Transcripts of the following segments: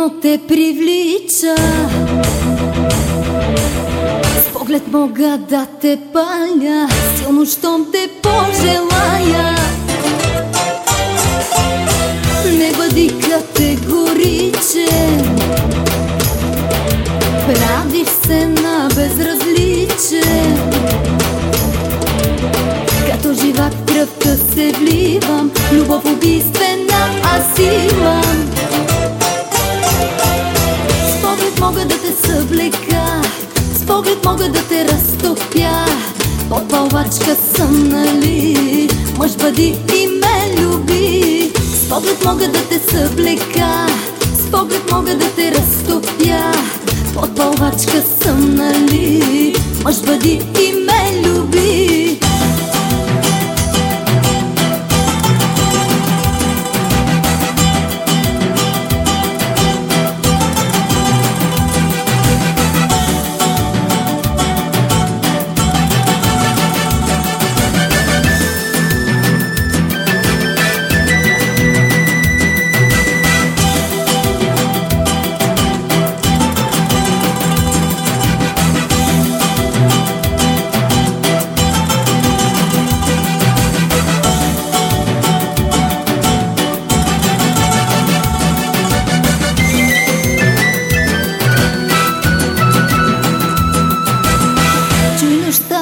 Силно те привлича. С поглед мога да те паля Силно, щом те пожелая. Не бъди категоричен. Правиш се на безразличен. Като жива кръвта се вливам Любов убийствена аз имам мога да те съблека. С поглед мога да те разтопя. Попълвачка съм, нали? Мъж бъди и ме люби. С поглед мога да те съблека. С поглед мога да те разтопя. Подпълвачка съм, нали? Мъж бъди и ме люби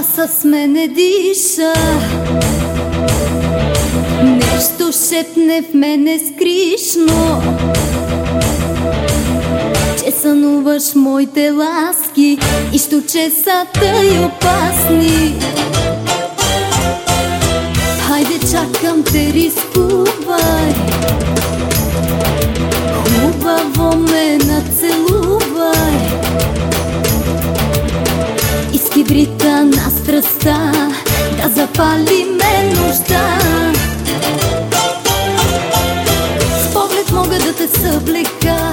с мене диша. Нещо шепне в мене скришно. Че сънуваш моите ласки И що са тъй опасни. Хайде чакам те рискувай. Хубаво ме нацелувай на страста Да запали ме нужда. С поглед мога да те съблека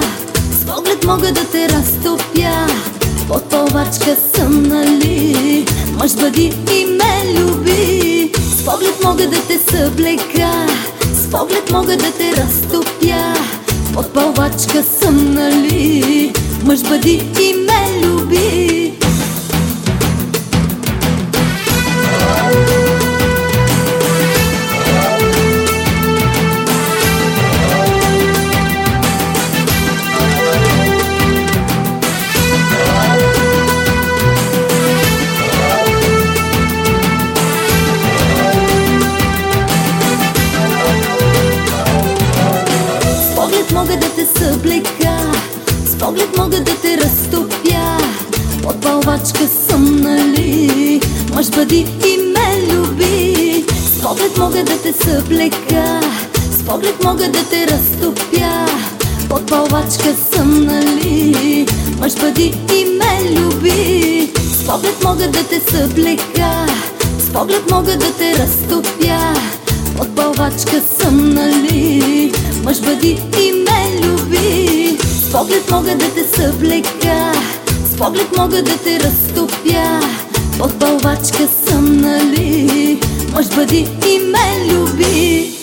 С поглед мога да те разтопя. Под повачка съм, нали? Мъж бъди и ме люби. С поглед мога да те съблека С поглед мога да те разтопя. Под повачка съм, нали? Мъж бъди и ме люби мога да те разтопя. Под балвачка съм, нали? Мъж бъди и ме люби. С поглед мога да те съблека. С поглед мога да те разтопя. Под балвачка съм, нали? Мъж бъди и ме люби. С поглед мога да те съблека. С поглед мога да те разтопя. Под балвачка съм, нали? Мъж бъди и С поглед мога да те съблека С поглед мога да те разтопя. Под бълвачка съм, нали? Мъж бъди и ме люби